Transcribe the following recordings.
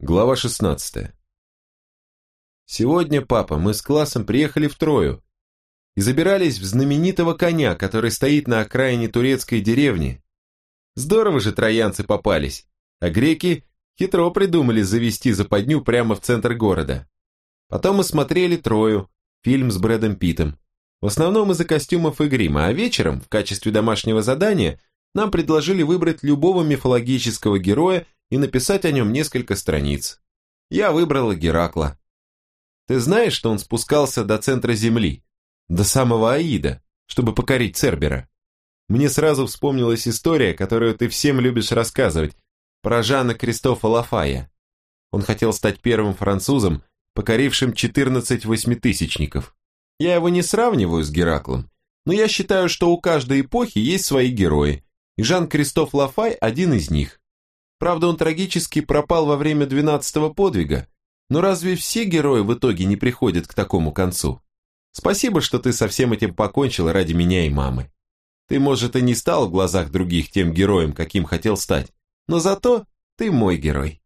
Глава 16. Сегодня, папа, мы с классом приехали в Трою и забирались в знаменитого коня, который стоит на окраине турецкой деревни. Здорово же троянцы попались, а греки хитро придумали завести западню прямо в центр города. Потом мы смотрели Трою, фильм с Брэдом Питтом. В основном из-за костюмов и грима, а вечером, в качестве домашнего задания, нам предложили выбрать любого мифологического героя и написать о нем несколько страниц. Я выбрала Геракла. Ты знаешь, что он спускался до центра Земли, до самого Аида, чтобы покорить Цербера? Мне сразу вспомнилась история, которую ты всем любишь рассказывать, про Жана Кристофа Лафая. Он хотел стать первым французом, покорившим 14 восьмитысячников. Я его не сравниваю с Гераклом, но я считаю, что у каждой эпохи есть свои герои, и Жан-Кристоф Лафай один из них. Правда, он трагически пропал во время двенадцатого подвига, но разве все герои в итоге не приходят к такому концу? Спасибо, что ты со всем этим покончил ради меня и мамы. Ты, может, и не стал в глазах других тем героем, каким хотел стать, но зато ты мой герой.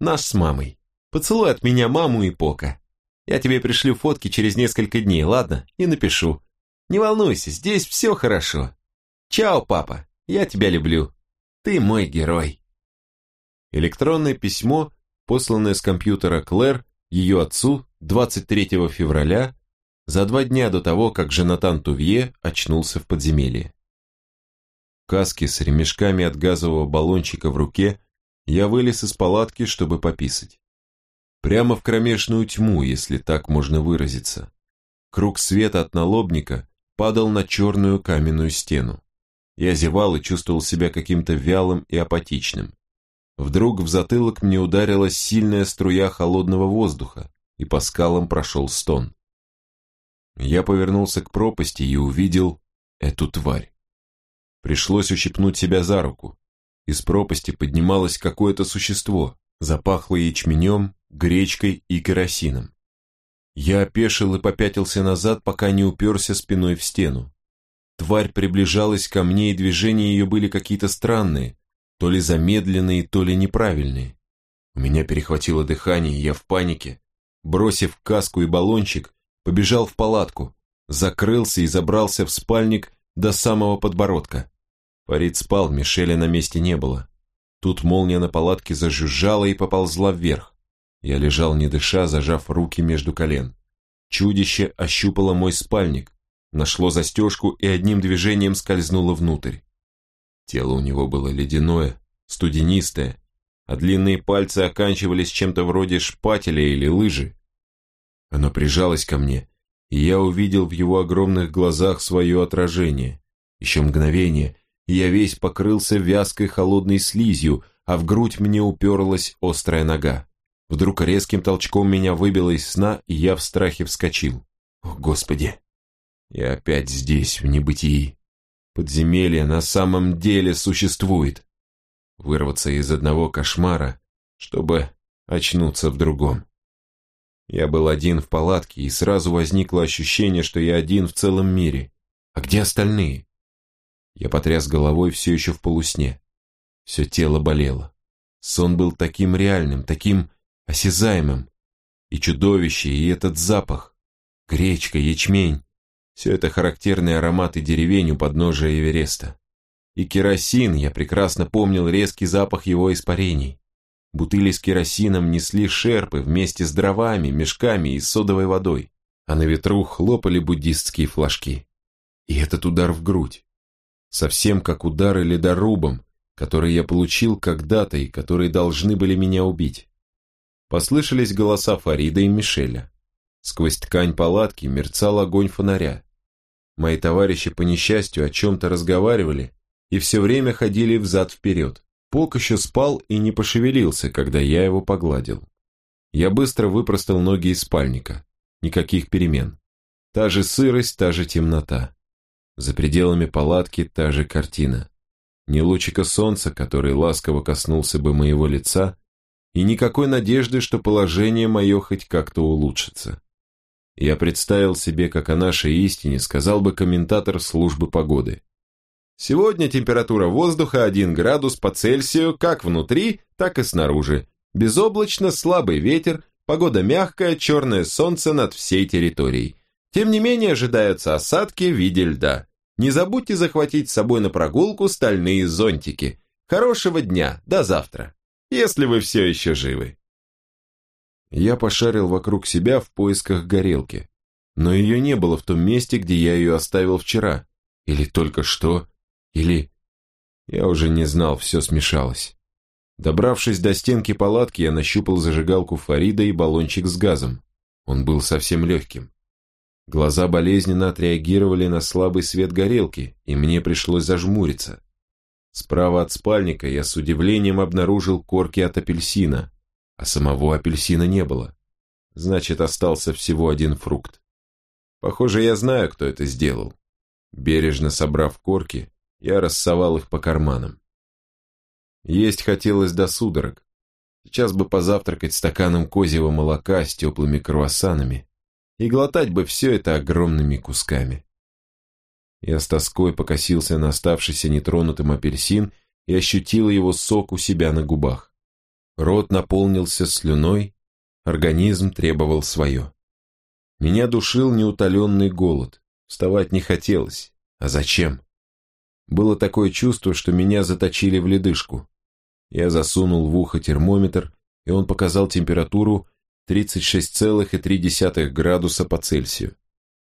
Наш с мамой. Поцелуй от меня маму и Пока. Я тебе пришлю фотки через несколько дней, ладно? И напишу. Не волнуйся, здесь все хорошо. Чао, папа, я тебя люблю. Ты мой герой. Электронное письмо, посланное с компьютера Клэр, ее отцу, 23 февраля, за два дня до того, как Женатан Тувье очнулся в подземелье. В каске с ремешками от газового баллончика в руке я вылез из палатки, чтобы пописать. Прямо в кромешную тьму, если так можно выразиться. Круг света от налобника падал на черную каменную стену. Я зевал и чувствовал себя каким-то вялым и апатичным. Вдруг в затылок мне ударила сильная струя холодного воздуха, и по скалам прошел стон. Я повернулся к пропасти и увидел эту тварь. Пришлось ущипнуть себя за руку. Из пропасти поднималось какое-то существо, запахло ячменем, гречкой и керосином. Я опешил и попятился назад, пока не уперся спиной в стену. Тварь приближалась ко мне, и движения ее были какие-то странные, то ли замедленные, то ли неправильные. У меня перехватило дыхание, и я в панике, бросив каску и баллончик, побежал в палатку, закрылся и забрался в спальник до самого подбородка. Фарид спал, Мишеля на месте не было. Тут молния на палатке зажужжала и поползла вверх. Я лежал не дыша, зажав руки между колен. Чудище ощупало мой спальник, нашло застежку и одним движением скользнуло внутрь. Тело у него было ледяное, студенистое, а длинные пальцы оканчивались чем-то вроде шпателя или лыжи. Оно прижалось ко мне, и я увидел в его огромных глазах свое отражение. Еще мгновение, и я весь покрылся вязкой холодной слизью, а в грудь мне уперлась острая нога. Вдруг резким толчком меня выбило из сна, и я в страхе вскочил. О, Господи! Я опять здесь, в небытии. Подземелье на самом деле существует. Вырваться из одного кошмара, чтобы очнуться в другом. Я был один в палатке, и сразу возникло ощущение, что я один в целом мире. А где остальные? Я потряс головой все еще в полусне. Все тело болело. Сон был таким реальным, таким осязаемым. И чудовище, и этот запах. Гречка, ячмень. Все это характерные ароматы деревень у подножия Эвереста. И керосин, я прекрасно помнил резкий запах его испарений. Бутыли с керосином несли шерпы вместе с дровами, мешками и содовой водой, а на ветру хлопали буддистские флажки. И этот удар в грудь. Совсем как удары ледорубом, который я получил когда-то и которые должны были меня убить. Послышались голоса Фарида и Мишеля. Сквозь ткань палатки мерцал огонь фонаря. Мои товарищи по несчастью о чем-то разговаривали и все время ходили взад-вперед. Полк еще спал и не пошевелился, когда я его погладил. Я быстро выпростал ноги из спальника. Никаких перемен. Та же сырость, та же темнота. За пределами палатки та же картина. Ни лучика солнца, который ласково коснулся бы моего лица, и никакой надежды, что положение мое хоть как-то улучшится. Я представил себе, как о нашей истине сказал бы комментатор службы погоды. Сегодня температура воздуха 1 градус по Цельсию как внутри, так и снаружи. Безоблачно, слабый ветер, погода мягкая, черное солнце над всей территорией. Тем не менее ожидаются осадки в виде льда. Не забудьте захватить с собой на прогулку стальные зонтики. Хорошего дня, до завтра, если вы все еще живы. Я пошарил вокруг себя в поисках горелки, но ее не было в том месте, где я ее оставил вчера. Или только что, или... Я уже не знал, все смешалось. Добравшись до стенки палатки, я нащупал зажигалку Фарида и баллончик с газом. Он был совсем легким. Глаза болезненно отреагировали на слабый свет горелки, и мне пришлось зажмуриться. Справа от спальника я с удивлением обнаружил корки от апельсина, а самого апельсина не было. Значит, остался всего один фрукт. Похоже, я знаю, кто это сделал. Бережно собрав корки, я рассовал их по карманам. Есть хотелось до судорог. Сейчас бы позавтракать стаканом козьего молока с теплыми круассанами и глотать бы все это огромными кусками. Я с тоской покосился на оставшийся нетронутым апельсин и ощутил его сок у себя на губах. Рот наполнился слюной, организм требовал свое. Меня душил неутоленный голод, вставать не хотелось. А зачем? Было такое чувство, что меня заточили в ледышку. Я засунул в ухо термометр, и он показал температуру 36,3 градуса по Цельсию.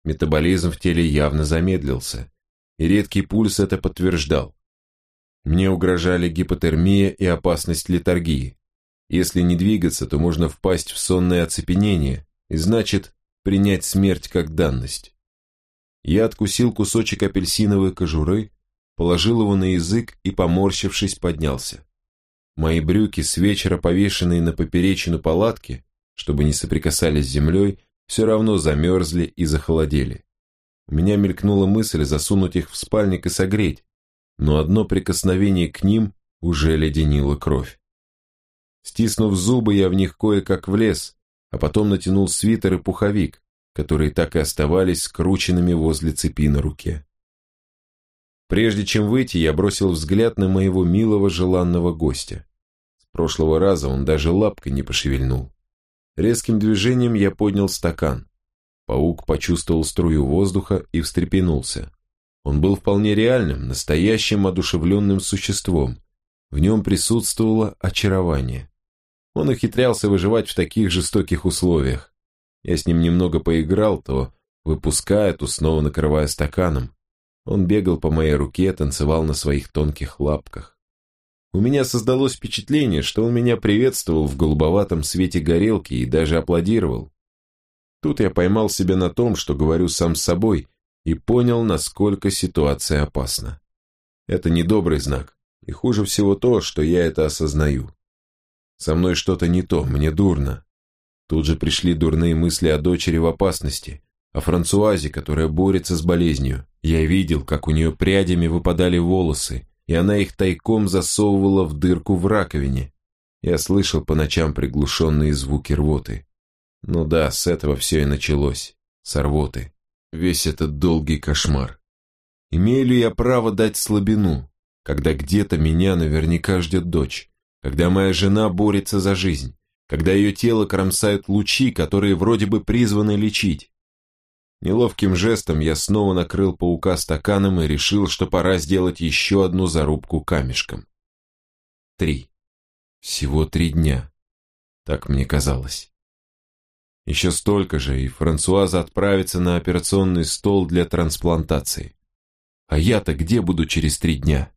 Метаболизм в теле явно замедлился, и редкий пульс это подтверждал. Мне угрожали гипотермия и опасность летаргии. Если не двигаться, то можно впасть в сонное оцепенение, и значит, принять смерть как данность. Я откусил кусочек апельсиновой кожуры, положил его на язык и, поморщившись, поднялся. Мои брюки, с вечера повешенные на поперечину палатки, чтобы не соприкасались с землей, все равно замерзли и захолодели. У меня мелькнула мысль засунуть их в спальник и согреть, но одно прикосновение к ним уже леденило кровь. Стиснув зубы, я в них кое-как влез, а потом натянул свитер и пуховик, которые так и оставались скрученными возле цепи на руке. Прежде чем выйти, я бросил взгляд на моего милого желанного гостя. С прошлого раза он даже лапкой не пошевельнул. Резким движением я поднял стакан. Паук почувствовал струю воздуха и встрепенулся. Он был вполне реальным, настоящим одушевленным существом. В нем присутствовало очарование. Он ухитрялся выживать в таких жестоких условиях. Я с ним немного поиграл, то выпуская, то снова накрывая стаканом. Он бегал по моей руке, танцевал на своих тонких лапках. У меня создалось впечатление, что он меня приветствовал в голубоватом свете горелки и даже аплодировал. Тут я поймал себя на том, что говорю сам с собой, и понял, насколько ситуация опасна. Это недобрый знак, и хуже всего то, что я это осознаю. Со мной что-то не то, мне дурно. Тут же пришли дурные мысли о дочери в опасности, о Франсуазе, которая борется с болезнью. Я видел, как у нее прядями выпадали волосы, и она их тайком засовывала в дырку в раковине. Я слышал по ночам приглушенные звуки рвоты. Ну да, с этого все и началось. С рвоты. Весь этот долгий кошмар. Имею ли я право дать слабину, когда где-то меня наверняка ждет дочь, когда моя жена борется за жизнь, когда ее тело кромсают лучи, которые вроде бы призваны лечить? Неловким жестом я снова накрыл паука стаканом и решил, что пора сделать еще одну зарубку камешком. Три. Всего три дня. Так мне казалось. Еще столько же, и Франсуаза отправится на операционный стол для трансплантации. А я-то где буду через три дня?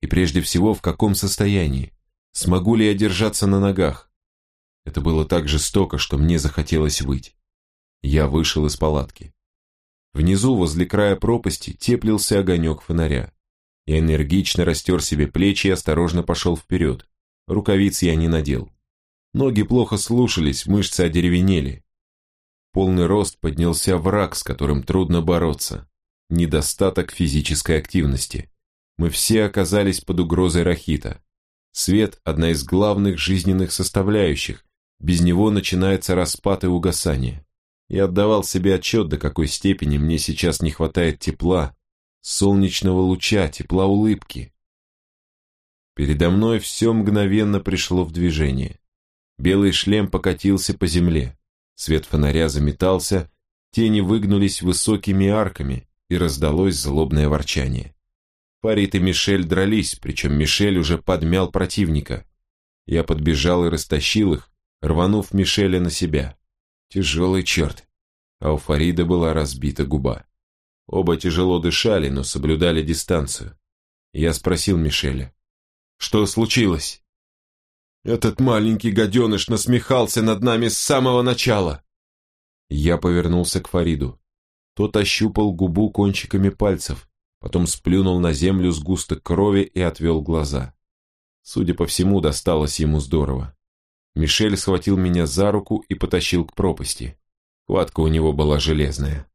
И прежде всего, в каком состоянии? Смогу ли я держаться на ногах? Это было так жестоко, что мне захотелось выть. Я вышел из палатки. Внизу, возле края пропасти, теплился огонек фонаря. Я энергично растер себе плечи и осторожно пошел вперед. Рукавиц я не надел. Ноги плохо слушались, мышцы одеревенели. Полный рост поднялся враг, с которым трудно бороться. Недостаток физической активности. Мы все оказались под угрозой рахита. Свет – одна из главных жизненных составляющих. Без него начинается распад и угасание. Я отдавал себе отчет, до какой степени мне сейчас не хватает тепла, солнечного луча, тепла улыбки. Передо мной все мгновенно пришло в движение. Белый шлем покатился по земле. Свет фонаря заметался, тени выгнулись высокими арками, и раздалось злобное ворчание. Фарид и Мишель дрались, причем Мишель уже подмял противника. Я подбежал и растащил их, рванув Мишеля на себя. Тяжелый черт. А у Фарида была разбита губа. Оба тяжело дышали, но соблюдали дистанцию. Я спросил Мишеля. «Что случилось?» «Этот маленький гаденыш насмехался над нами с самого начала!» Я повернулся к Фариду. Тот ощупал губу кончиками пальцев, потом сплюнул на землю сгусток крови и отвел глаза. Судя по всему, досталось ему здорово. Мишель схватил меня за руку и потащил к пропасти. Хватка у него была железная.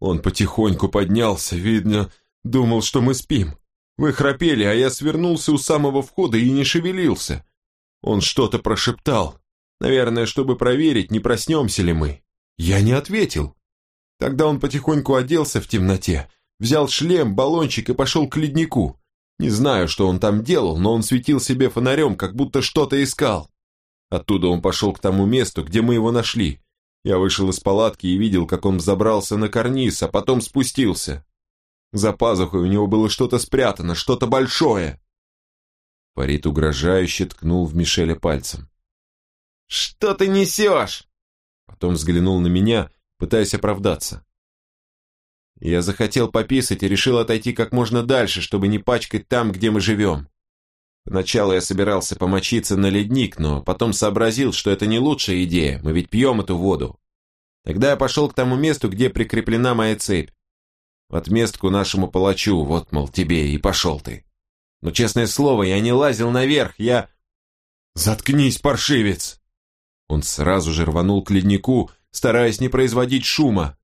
Он потихоньку поднялся, видно, думал, что мы спим. Вы храпели, а я свернулся у самого входа и не шевелился. Он что-то прошептал. Наверное, чтобы проверить, не проснемся ли мы. Я не ответил. Тогда он потихоньку оделся в темноте, взял шлем, баллончик и пошел к леднику. Не знаю, что он там делал, но он светил себе фонарем, как будто что-то искал. Оттуда он пошел к тому месту, где мы его нашли. Я вышел из палатки и видел, как он забрался на карниз, а потом спустился. За пазухой у него было что-то спрятано, что-то большое. Фарид угрожающе ткнул в Мишеля пальцем. «Что ты несешь?» Потом взглянул на меня, пытаясь оправдаться. Я захотел пописать и решил отойти как можно дальше, чтобы не пачкать там, где мы живем. Поначалу я собирался помочиться на ледник, но потом сообразил, что это не лучшая идея, мы ведь пьем эту воду. Тогда я пошел к тому месту, где прикреплена моя цепь. В отместку нашему палачу, вот, мол, тебе, и пошел ты. Но, честное слово, я не лазил наверх, я... Заткнись, паршивец! Он сразу же рванул к леднику, стараясь не производить шума,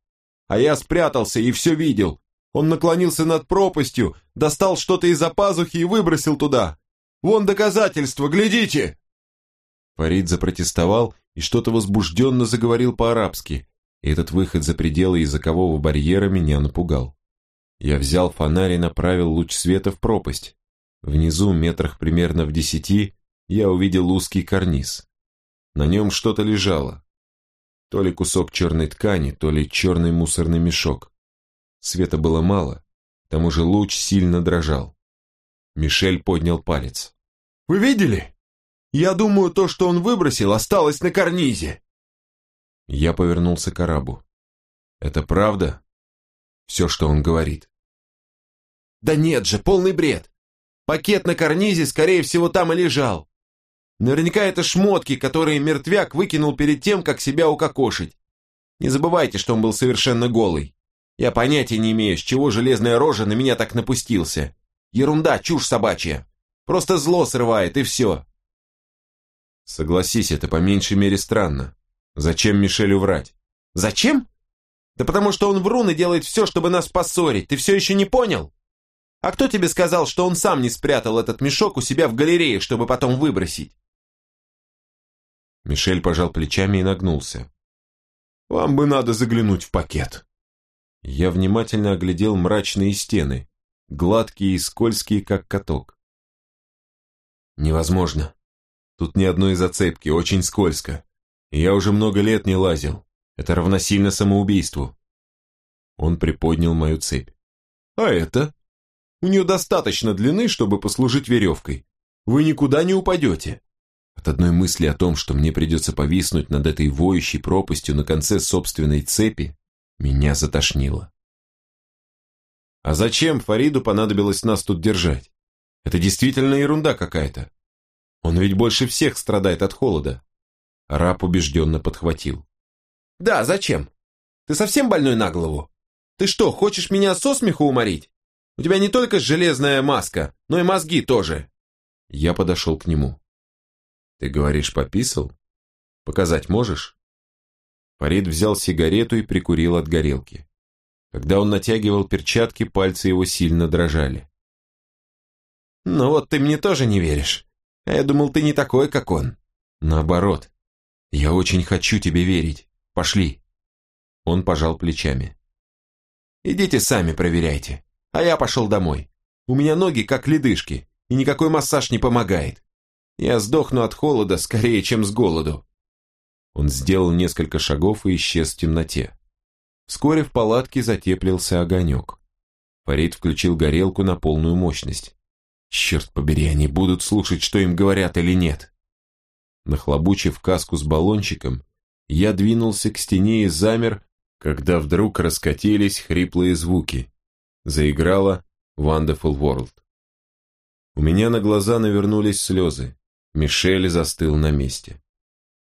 а я спрятался и все видел. Он наклонился над пропастью, достал что-то из-за пазухи и выбросил туда. Вон доказательства, глядите!» Фарид запротестовал и что-то возбужденно заговорил по-арабски, и этот выход за пределы языкового барьера меня напугал. Я взял фонарь и направил луч света в пропасть. Внизу, метрах примерно в десяти, я увидел узкий карниз. На нем что-то лежало. То ли кусок черной ткани, то ли черный мусорный мешок. Света было мало, к тому же луч сильно дрожал. Мишель поднял палец. «Вы видели? Я думаю, то, что он выбросил, осталось на карнизе!» Я повернулся к арабу. «Это правда? Все, что он говорит?» «Да нет же, полный бред! Пакет на карнизе, скорее всего, там и лежал. Наверняка это шмотки, которые мертвяк выкинул перед тем, как себя укокошить. Не забывайте, что он был совершенно голый. Я понятия не имею, с чего железная рожа на меня так напустился. Ерунда, чушь собачья. Просто зло срывает, и все. Согласись, это по меньшей мере странно. Зачем Мишелю врать? Зачем? Да потому что он врун и делает все, чтобы нас поссорить. Ты все еще не понял? А кто тебе сказал, что он сам не спрятал этот мешок у себя в галерее, чтобы потом выбросить? Мишель пожал плечами и нагнулся. «Вам бы надо заглянуть в пакет». Я внимательно оглядел мрачные стены, гладкие и скользкие, как каток. «Невозможно. Тут ни одной зацепки, очень скользко. я уже много лет не лазил. Это равносильно самоубийству». Он приподнял мою цепь. «А это? У нее достаточно длины, чтобы послужить веревкой. Вы никуда не упадете». От одной мысли о том, что мне придется повиснуть над этой воющей пропастью на конце собственной цепи, меня затошнило. А зачем Фариду понадобилось нас тут держать? Это действительно ерунда какая-то. Он ведь больше всех страдает от холода. Раб убежденно подхватил. Да, зачем? Ты совсем больной на голову? Ты что, хочешь меня со смеху уморить? У тебя не только железная маска, но и мозги тоже. Я подошел к нему. Ты говоришь, пописал? Показать можешь? Фарид взял сигарету и прикурил от горелки. Когда он натягивал перчатки, пальцы его сильно дрожали. «Ну вот ты мне тоже не веришь. А я думал, ты не такой, как он. Наоборот. Я очень хочу тебе верить. Пошли». Он пожал плечами. «Идите сами проверяйте. А я пошел домой. У меня ноги как ледышки, и никакой массаж не помогает. Я сдохну от холода скорее, чем с голоду. Он сделал несколько шагов и исчез в темноте. Вскоре в палатке затеплился огонек. Фарид включил горелку на полную мощность. Черт побери, они будут слушать, что им говорят или нет. Нахлобучив каску с баллончиком, я двинулся к стене и замер, когда вдруг раскатились хриплые звуки. Заиграла Wonderful World. У меня на глаза навернулись слезы. Мишель застыл на месте.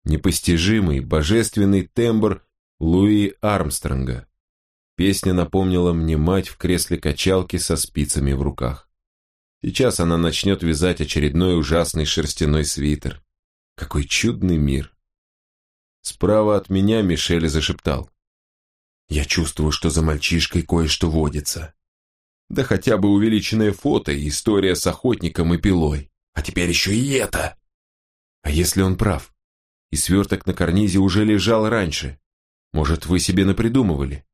Непостижимый, божественный тембр Луи Армстронга. Песня напомнила мне мать в кресле качалки со спицами в руках. Сейчас она начнет вязать очередной ужасный шерстяной свитер. Какой чудный мир. Справа от меня Мишель зашептал. «Я чувствую, что за мальчишкой кое-что водится. Да хотя бы увеличенное фото и история с охотником и пилой. А теперь еще и это!» А если он прав? И сверток на карнизе уже лежал раньше. Может, вы себе напридумывали?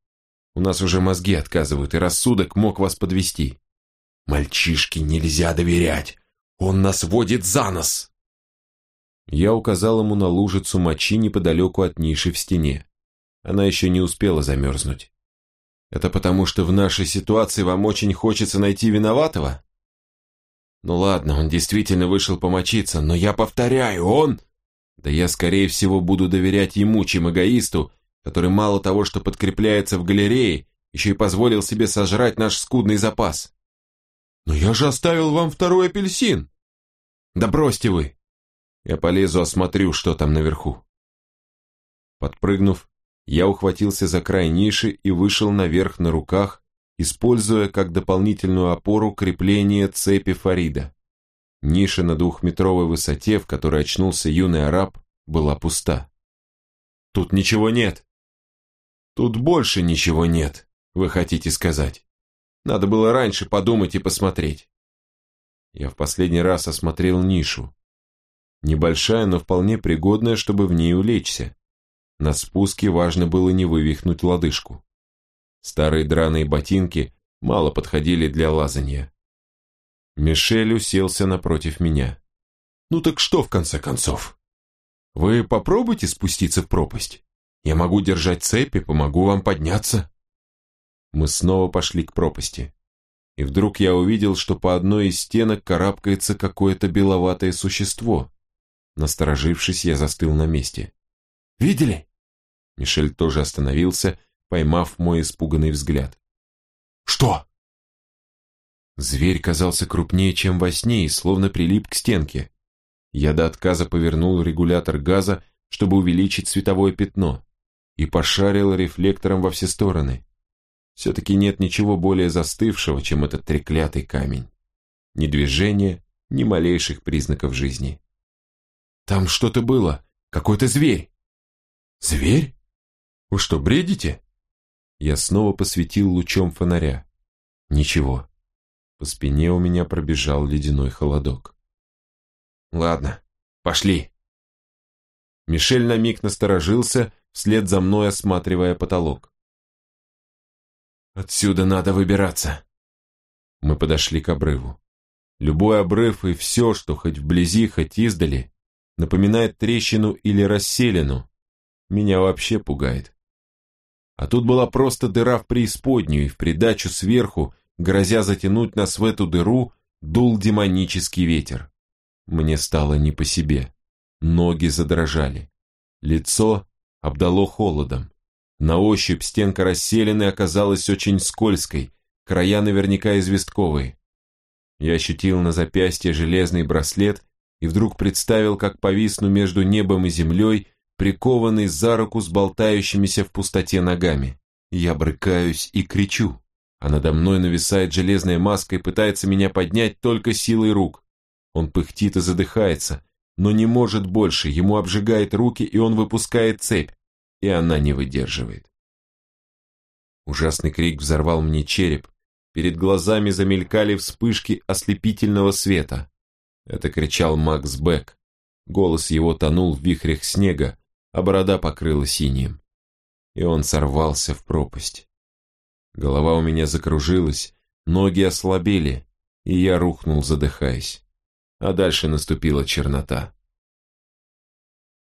У нас уже мозги отказывают, и рассудок мог вас подвести. Мальчишке нельзя доверять. Он нас водит за нос. Я указал ему на лужицу мочи неподалеку от ниши в стене. Она еще не успела замерзнуть. Это потому, что в нашей ситуации вам очень хочется найти виноватого? Ну ладно, он действительно вышел помочиться, но я повторяю, он... Да я, скорее всего, буду доверять ему, чем эгоисту, который мало того, что подкрепляется в галерее, еще и позволил себе сожрать наш скудный запас. Но я же оставил вам второй апельсин. Да бросьте вы. Я полезу, осмотрю, что там наверху. Подпрыгнув, я ухватился за край ниши и вышел наверх на руках, используя как дополнительную опору крепление цепи Фарида. Ниша на двухметровой высоте, в которой очнулся юный араб, была пуста. «Тут ничего нет!» «Тут больше ничего нет, вы хотите сказать. Надо было раньше подумать и посмотреть». Я в последний раз осмотрел нишу. Небольшая, но вполне пригодная, чтобы в ней улечься. На спуске важно было не вывихнуть лодыжку. Старые драные ботинки мало подходили для лазанья. Мишель уселся напротив меня. «Ну так что, в конце концов? Вы попробуйте спуститься в пропасть. Я могу держать цепь и помогу вам подняться». Мы снова пошли к пропасти и вдруг я увидел, что по одной из стенок карабкается какое-то беловатое существо. Насторожившись, я застыл на месте. «Видели?» Мишель тоже остановился, поймав мой испуганный взгляд. «Что?» Зверь казался крупнее, чем во сне, и словно прилип к стенке. Я до отказа повернул регулятор газа, чтобы увеличить световое пятно, и пошарил рефлектором во все стороны. Все-таки нет ничего более застывшего, чем этот треклятый камень. Ни движения, ни малейших признаков жизни. Там что-то было, какой-то зверь. Зверь? Вы что, бредите? Я снова посветил лучом фонаря. Ничего. По спине у меня пробежал ледяной холодок. Ладно, пошли. Мишель на миг насторожился, вслед за мной осматривая потолок. Отсюда надо выбираться. Мы подошли к обрыву. Любой обрыв и все, что хоть вблизи, хоть издали, напоминает трещину или расселину. Меня вообще пугает. А тут была просто дыра в преисподнюю, и в придачу сверху, грозя затянуть нас в эту дыру, дул демонический ветер. Мне стало не по себе. Ноги задрожали. Лицо обдало холодом. На ощупь стенка расселены оказалась очень скользкой, края наверняка известковые. Я ощутил на запястье железный браслет и вдруг представил, как повисну между небом и землей, прикованный за руку с болтающимися в пустоте ногами. Я брыкаюсь и кричу, а надо мной нависает железная маска и пытается меня поднять только силой рук. Он пыхтит и задыхается, но не может больше, ему обжигает руки, и он выпускает цепь и она не выдерживает. Ужасный крик взорвал мне череп, перед глазами замелькали вспышки ослепительного света. Это кричал Макс Бек. Голос его тонул в вихрях снега, а борода покрыла синим. И он сорвался в пропасть. Голова у меня закружилась, ноги ослабели, и я рухнул, задыхаясь. а дальше наступила чернота.